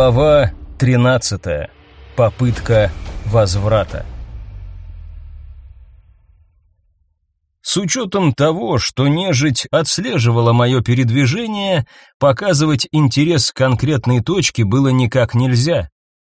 Глава 13. Попытка возврата. С учетом того, что нежить отслеживала мое передвижение, показывать интерес к конкретной точке было никак нельзя.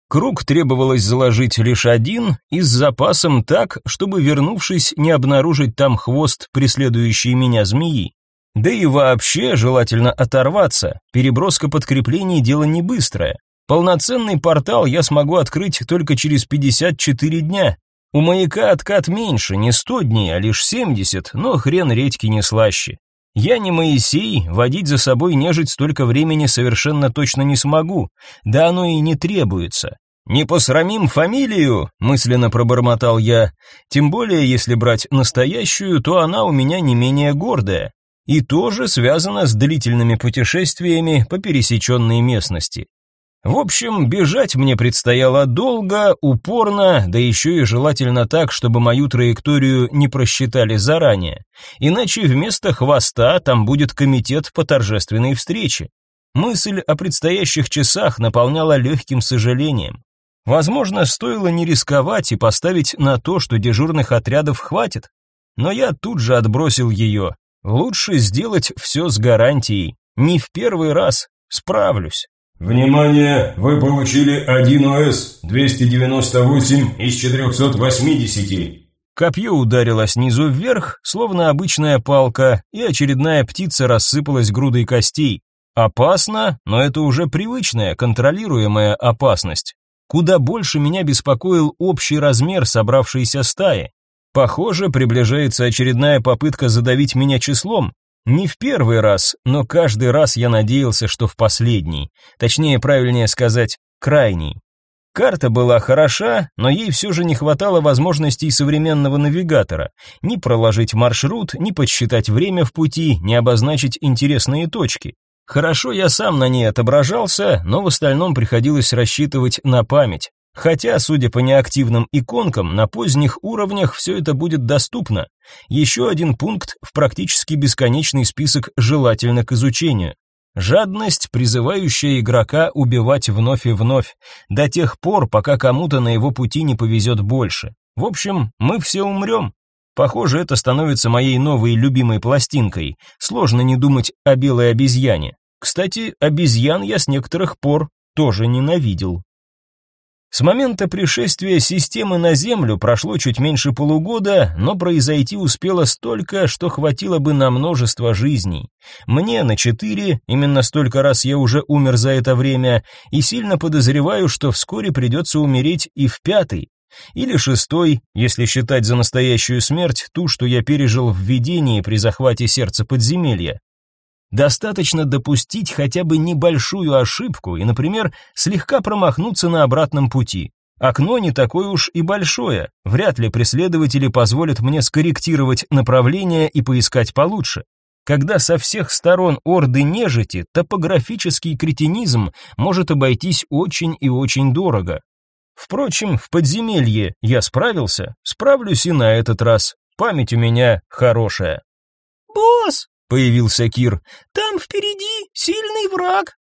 Круг требовалось заложить лишь один и с запасом так, чтобы, вернувшись, не обнаружить там хвост преследующей меня змеи. Да и вообще желательно оторваться, переброска подкреплений дело не быстрое. Полноценный портал я смогу открыть только через 54 дня. У маяка откат меньше, не 100 дней, а лишь 70, но хрен редьки не слаще. Я не Моисей, водить за собой нежить столько времени совершенно точно не смогу, да оно и не требуется. «Не посрамим фамилию», — мысленно пробормотал я, тем более, если брать настоящую, то она у меня не менее гордая и тоже связана с длительными путешествиями по пересеченной местности. В общем, бежать мне предстояло долго, упорно, да еще и желательно так, чтобы мою траекторию не просчитали заранее. Иначе вместо хвоста там будет комитет по торжественной встрече. Мысль о предстоящих часах наполняла легким сожалением. Возможно, стоило не рисковать и поставить на то, что дежурных отрядов хватит. Но я тут же отбросил ее. Лучше сделать все с гарантией. Не в первый раз. Справлюсь. Внимание! Вы получили 1 ОС 298 из 480. Копье ударило снизу вверх, словно обычная палка, и очередная птица рассыпалась грудой костей. Опасно, но это уже привычная, контролируемая опасность. Куда больше меня беспокоил общий размер собравшейся стаи. Похоже, приближается очередная попытка задавить меня числом. Не в первый раз, но каждый раз я надеялся, что в последний. Точнее, правильнее сказать, крайний. Карта была хороша, но ей все же не хватало возможностей современного навигатора. Ни проложить маршрут, ни подсчитать время в пути, ни обозначить интересные точки. Хорошо я сам на ней отображался, но в остальном приходилось рассчитывать на память. Хотя, судя по неактивным иконкам, на поздних уровнях все это будет доступно. Еще один пункт в практически бесконечный список желательно к изучению. Жадность, призывающая игрока убивать вновь и вновь, до тех пор, пока кому-то на его пути не повезет больше. В общем, мы все умрем. Похоже, это становится моей новой любимой пластинкой. Сложно не думать о белой обезьяне. Кстати, обезьян я с некоторых пор тоже ненавидел. С момента пришествия системы на Землю прошло чуть меньше полугода, но произойти успело столько, что хватило бы на множество жизней. Мне на четыре, именно столько раз я уже умер за это время, и сильно подозреваю, что вскоре придется умереть и в пятый. Или шестой, если считать за настоящую смерть ту, что я пережил в видении при захвате сердца подземелья. Достаточно допустить хотя бы небольшую ошибку и, например, слегка промахнуться на обратном пути. Окно не такое уж и большое, вряд ли преследователи позволят мне скорректировать направление и поискать получше. Когда со всех сторон орды нежити, топографический кретинизм может обойтись очень и очень дорого. Впрочем, в подземелье я справился, справлюсь и на этот раз. Память у меня хорошая. «Босс!» Появился Кир. Там впереди сильный враг.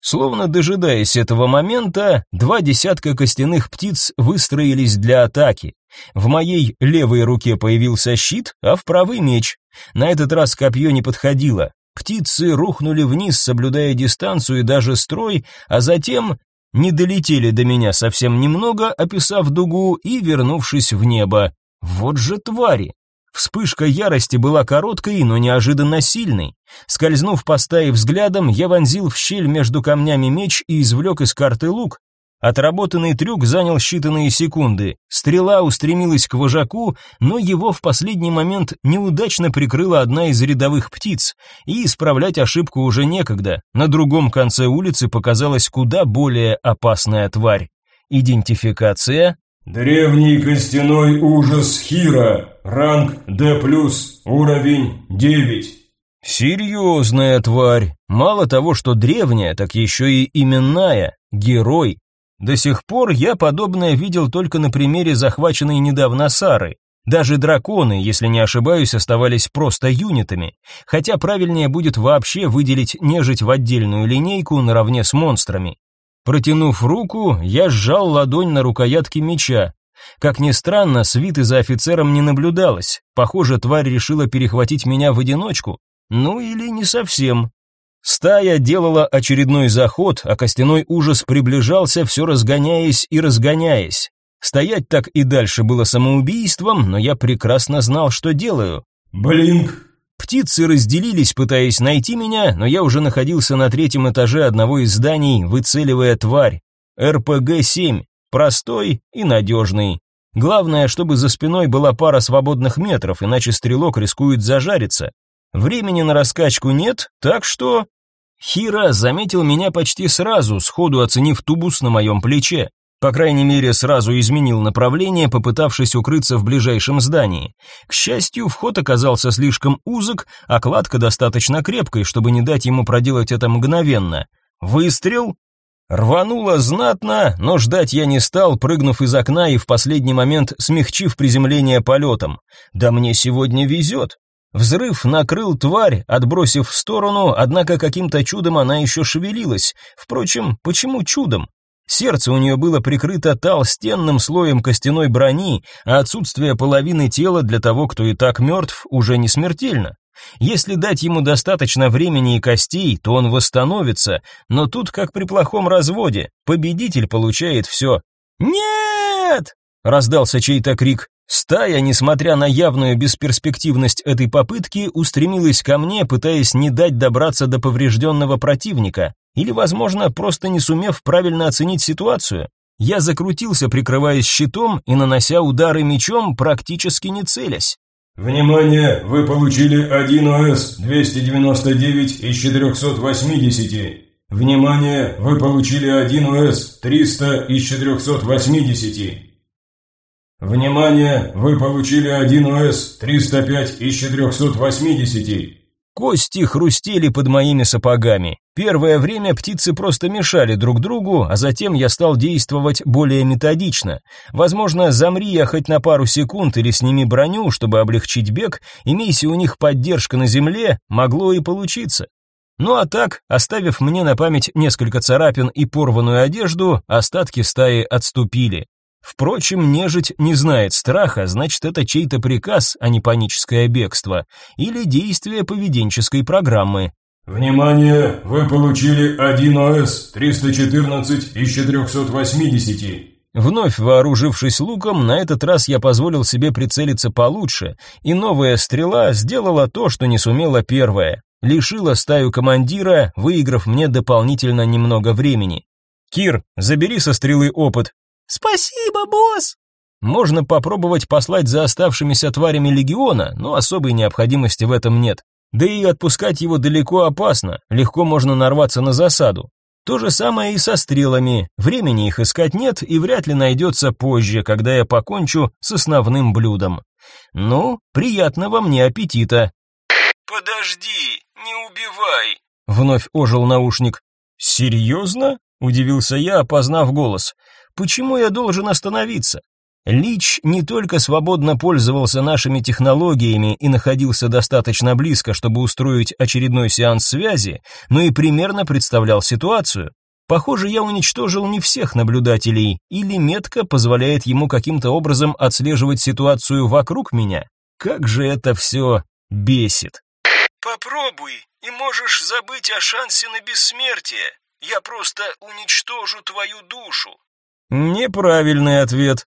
Словно дожидаясь этого момента, два десятка костяных птиц выстроились для атаки. В моей левой руке появился щит, а в правый меч. На этот раз копье не подходило. Птицы рухнули вниз, соблюдая дистанцию и даже строй, а затем не долетели до меня совсем немного, описав дугу и вернувшись в небо. Вот же твари! Вспышка ярости была короткой, но неожиданно сильной. Скользнув по стае взглядом, я вонзил в щель между камнями меч и извлек из карты лук. Отработанный трюк занял считанные секунды. Стрела устремилась к вожаку, но его в последний момент неудачно прикрыла одна из рядовых птиц, и исправлять ошибку уже некогда. На другом конце улицы показалась куда более опасная тварь. Идентификация Древний костяной ужас Хира, ранг D+, уровень 9. Серьезная тварь. Мало того, что древняя, так еще и именная, герой. До сих пор я подобное видел только на примере захваченной недавно Сары. Даже драконы, если не ошибаюсь, оставались просто юнитами, хотя правильнее будет вообще выделить нежить в отдельную линейку наравне с монстрами. Протянув руку, я сжал ладонь на рукоятке меча. Как ни странно, свиты за офицером не наблюдалось. Похоже, тварь решила перехватить меня в одиночку. Ну или не совсем. Стая делала очередной заход, а костяной ужас приближался, все разгоняясь и разгоняясь. Стоять так и дальше было самоубийством, но я прекрасно знал, что делаю. Блинк. Птицы разделились, пытаясь найти меня, но я уже находился на третьем этаже одного из зданий, выцеливая тварь. РПГ-7. Простой и надежный. Главное, чтобы за спиной была пара свободных метров, иначе стрелок рискует зажариться. Времени на раскачку нет, так что... Хира заметил меня почти сразу, сходу оценив тубус на моем плече. По крайней мере, сразу изменил направление, попытавшись укрыться в ближайшем здании. К счастью, вход оказался слишком узок, а кладка достаточно крепкой, чтобы не дать ему проделать это мгновенно. Выстрел. Рвануло знатно, но ждать я не стал, прыгнув из окна и в последний момент смягчив приземление полетом. Да мне сегодня везет. Взрыв накрыл тварь, отбросив в сторону, однако каким-то чудом она еще шевелилась. Впрочем, почему чудом? Сердце у нее было прикрыто толстенным слоем костяной брони, а отсутствие половины тела для того, кто и так мертв, уже не смертельно. Если дать ему достаточно времени и костей, то он восстановится, но тут как при плохом разводе, победитель получает все. «Нет!» — раздался чей-то крик. Стая, несмотря на явную бесперспективность этой попытки, устремилась ко мне, пытаясь не дать добраться до поврежденного противника. Или, возможно, просто не сумев правильно оценить ситуацию. Я закрутился, прикрываясь щитом и нанося удары мечом, практически не целясь. Внимание, вы получили 1 ОС 299 из 480. Внимание, вы получили 1 ОС 300 из 480. Внимание, вы получили 1 ОС 305 из 480. Кости хрустели под моими сапогами. Первое время птицы просто мешали друг другу, а затем я стал действовать более методично. Возможно, замри я хоть на пару секунд или сними броню, чтобы облегчить бег, имейся у них поддержка на земле, могло и получиться. Ну а так, оставив мне на память несколько царапин и порванную одежду, остатки стаи отступили. Впрочем, нежить не знает страха, значит, это чей-то приказ, а не паническое бегство, или действие поведенческой программы. Внимание, вы получили 1 ОС 314 из 480. Вновь вооружившись луком, на этот раз я позволил себе прицелиться получше, и новая стрела сделала то, что не сумела первая. Лишила стаю командира, выиграв мне дополнительно немного времени. Кир, забери со стрелы опыт, «Спасибо, босс!» Можно попробовать послать за оставшимися тварями легиона, но особой необходимости в этом нет. Да и отпускать его далеко опасно, легко можно нарваться на засаду. То же самое и со стрелами. Времени их искать нет и вряд ли найдется позже, когда я покончу с основным блюдом. Ну, приятного мне аппетита. Подожди, не убивай. Вновь ожил наушник. Серьезно? Удивился я, опознав голос. Почему я должен остановиться? Лич не только свободно пользовался нашими технологиями и находился достаточно близко, чтобы устроить очередной сеанс связи, но и примерно представлял ситуацию. Похоже, я уничтожил не всех наблюдателей, или метка позволяет ему каким-то образом отслеживать ситуацию вокруг меня. Как же это все бесит. Попробуй, и можешь забыть о шансе на бессмертие. Я просто уничтожу твою душу. Неправильный ответ.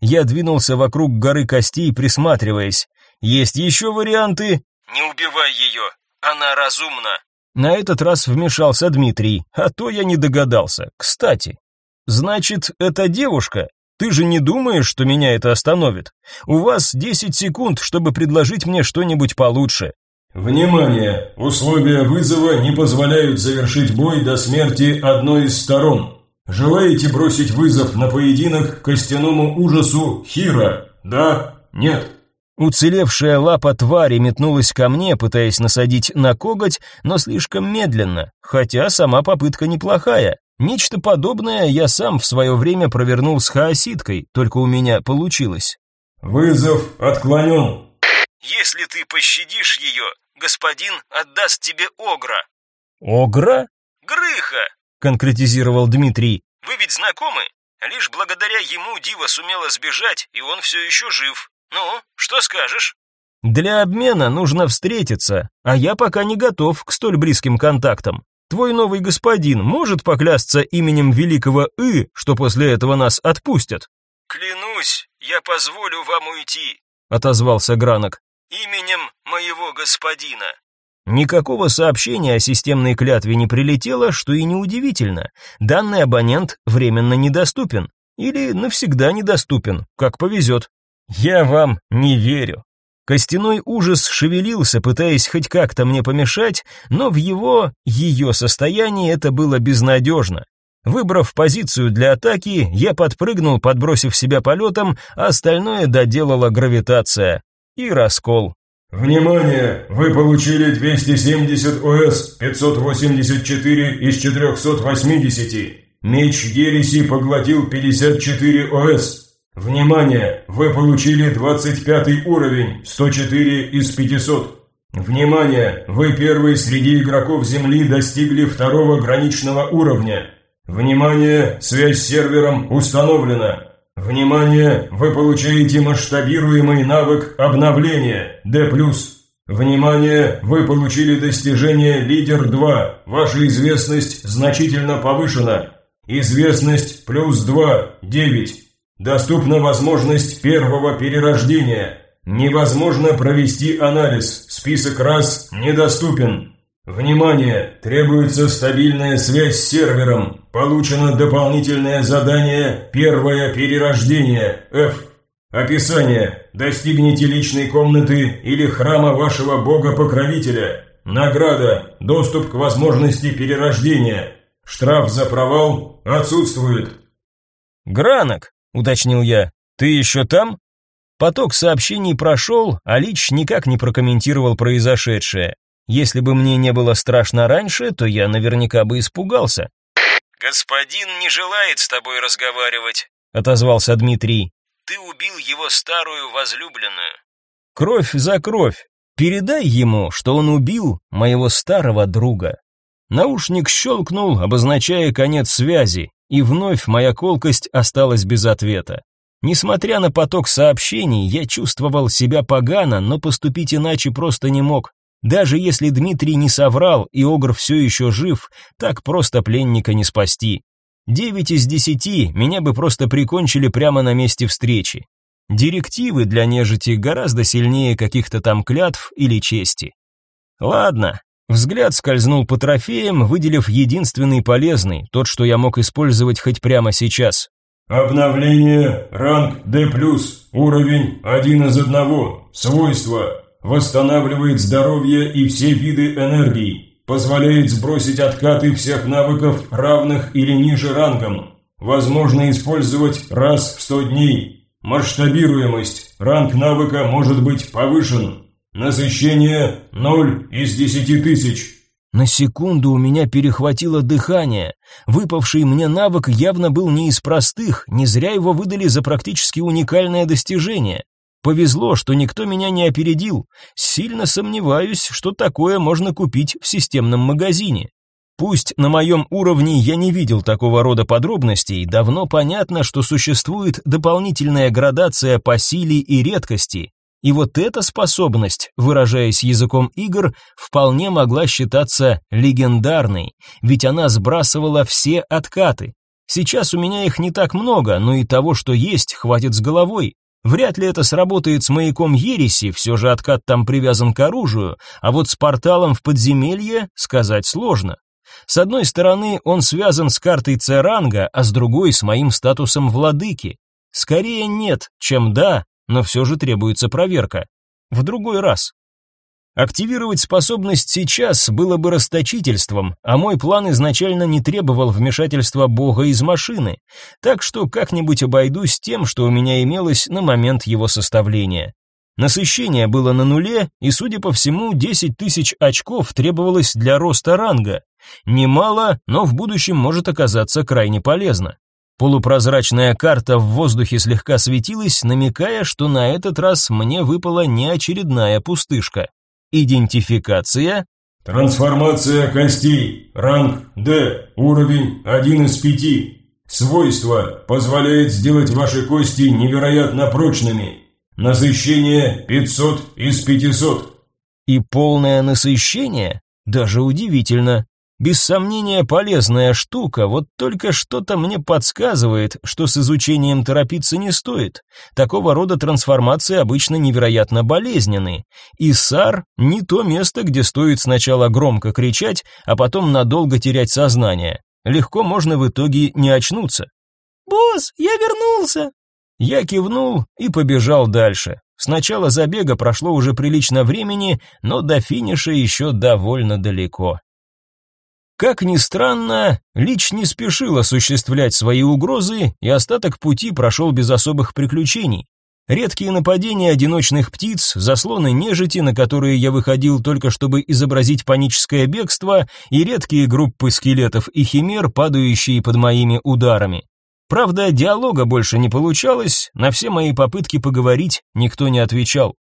Я двинулся вокруг горы костей, присматриваясь. Есть еще варианты? Не убивай ее, она разумна. На этот раз вмешался Дмитрий, а то я не догадался. Кстати, значит, это девушка? Ты же не думаешь, что меня это остановит? У вас 10 секунд, чтобы предложить мне что-нибудь получше. Внимание! Условия вызова не позволяют завершить бой до смерти одной из сторон. Желаете бросить вызов на поединок костяному ужасу Хира? Да? Нет? Уцелевшая лапа твари метнулась ко мне, пытаясь насадить на коготь, но слишком медленно, хотя сама попытка неплохая. Нечто подобное я сам в свое время провернул с хаоситкой, только у меня получилось. Вызов отклонен. Если ты пощадишь ее, господин отдаст тебе огра. Огра? Грыха, конкретизировал Дмитрий. Вы ведь знакомы? Лишь благодаря ему Дива сумела сбежать, и он все еще жив. Ну, что скажешь? Для обмена нужно встретиться, а я пока не готов к столь близким контактам. Твой новый господин может поклясться именем великого И, что после этого нас отпустят? Клянусь, я позволю вам уйти, отозвался Гранок. Именем моего господина. Никакого сообщения о системной клятве не прилетело, что и неудивительно. Данный абонент временно недоступен или навсегда недоступен, как повезет. Я вам не верю. Костяной ужас шевелился, пытаясь хоть как-то мне помешать, но в его, ее состоянии это было безнадежно. Выбрав позицию для атаки, я подпрыгнул, подбросив себя полетом, а остальное доделала гравитация. И раскол. Внимание! Вы получили 270 ОС, 584 из 480. Меч Ереси поглотил 54 ОС. Внимание! Вы получили 25 уровень, 104 из 500. Внимание! Вы первый среди игроков Земли достигли второго граничного уровня. Внимание! Связь с сервером установлена. Внимание! Вы получаете масштабируемый навык обновления D+. Внимание! Вы получили достижение Лидер 2. Ваша известность значительно повышена. Известность плюс 2, 9. Доступна возможность первого перерождения. Невозможно провести анализ. Список раз недоступен. Внимание! Требуется стабильная связь с сервером. Получено дополнительное задание «Первое перерождение» F. Описание. Достигните личной комнаты или храма вашего бога-покровителя. Награда. Доступ к возможности перерождения. Штраф за провал отсутствует. Гранок, уточнил я. Ты еще там? Поток сообщений прошел, а Лич никак не прокомментировал произошедшее. Если бы мне не было страшно раньше, то я наверняка бы испугался. Господин не желает с тобой разговаривать, отозвался Дмитрий. Ты убил его старую возлюбленную. Кровь за кровь. Передай ему, что он убил моего старого друга. Наушник щелкнул, обозначая конец связи, и вновь моя колкость осталась без ответа. Несмотря на поток сообщений, я чувствовал себя погано, но поступить иначе просто не мог. Даже если Дмитрий не соврал и Огр все еще жив, так просто пленника не спасти. Девять из десяти меня бы просто прикончили прямо на месте встречи. Директивы для нежити гораздо сильнее каких-то там клятв или чести. Ладно, Взгляд скользнул по трофеям, выделив единственный полезный, тот, что я мог использовать хоть прямо сейчас. Обновление, ранг D+, уровень 1 из 1, свойства, восстанавливает здоровье и все виды энергии, позволяет сбросить откаты всех навыков, равных или ниже рангом, возможно использовать раз в 100 дней, масштабируемость, ранг навыка может быть повышен, Насыщение ноль из десяти тысяч. На секунду у меня перехватило дыхание. Выпавший мне навык явно был не из простых, не зря его выдали за практически уникальное достижение. Повезло, что никто меня не опередил. Сильно сомневаюсь, что такое можно купить в системном магазине. Пусть на моем уровне я не видел такого рода подробностей, давно понятно, что существует дополнительная градация по силе и редкости, и вот эта способность, выражаясь языком игр, вполне могла считаться легендарной, ведь она сбрасывала все откаты. Сейчас у меня их не так много, но и того, что есть, хватит с головой. Вряд ли это сработает с маяком Ереси, все же откат там привязан к оружию, а вот с порталом в подземелье сказать сложно. С одной стороны, он связан с картой Церанга, а с другой с моим статусом владыки. Скорее нет, чем да, но все же требуется проверка. В другой раз. Активировать способность сейчас было бы расточительством, а мой план изначально не требовал вмешательства бога из машины, так что как-нибудь обойдусь тем, что у меня имелось на момент его составления. Насыщение было на нуле, и, судя по всему, 10 тысяч очков требовалось для роста ранга. Немало, но в будущем может оказаться крайне полезно. Полупрозрачная карта в воздухе слегка светилась, намекая, что на этот раз мне выпала не очередная пустышка. Идентификация Трансформация костей. Ранг D. Уровень 1 из 5. Свойство позволяет сделать ваши кости невероятно прочными. Насыщение 500 из 500. И полное насыщение? Даже удивительно. Без сомнения полезная штука, вот только что-то мне подсказывает, что с изучением торопиться не стоит. Такого рода трансформации обычно невероятно болезненны. И САР не то место, где стоит сначала громко кричать, а потом надолго терять сознание. Легко можно в итоге не очнуться. «Босс, я вернулся!» Я кивнул и побежал дальше. С начала забега прошло уже прилично времени, но до финиша еще довольно далеко. Как ни странно, Лич не спешил осуществлять свои угрозы, и остаток пути прошел без особых приключений. Редкие нападения одиночных птиц, заслоны нежити, на которые я выходил только чтобы изобразить паническое бегство, и редкие группы скелетов и химер, падающие под моими ударами. Правда, диалога больше не получалось, на все мои попытки поговорить никто не отвечал.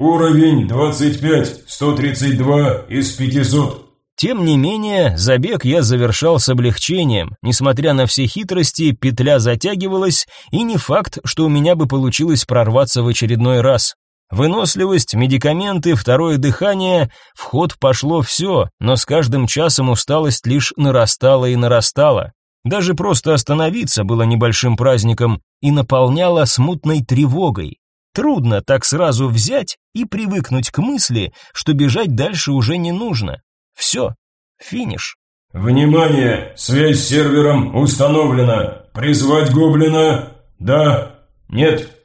Уровень 25, 132 из 500. Тем не менее, забег я завершал с облегчением. Несмотря на все хитрости, петля затягивалась, и не факт, что у меня бы получилось прорваться в очередной раз. Выносливость, медикаменты, второе дыхание, в ход пошло все, но с каждым часом усталость лишь нарастала и нарастала. Даже просто остановиться было небольшим праздником и наполняло смутной тревогой. Трудно так сразу взять и привыкнуть к мысли, что бежать дальше уже не нужно. Все, финиш. Внимание, связь с сервером установлена. Призвать гоблина? Да? Нет?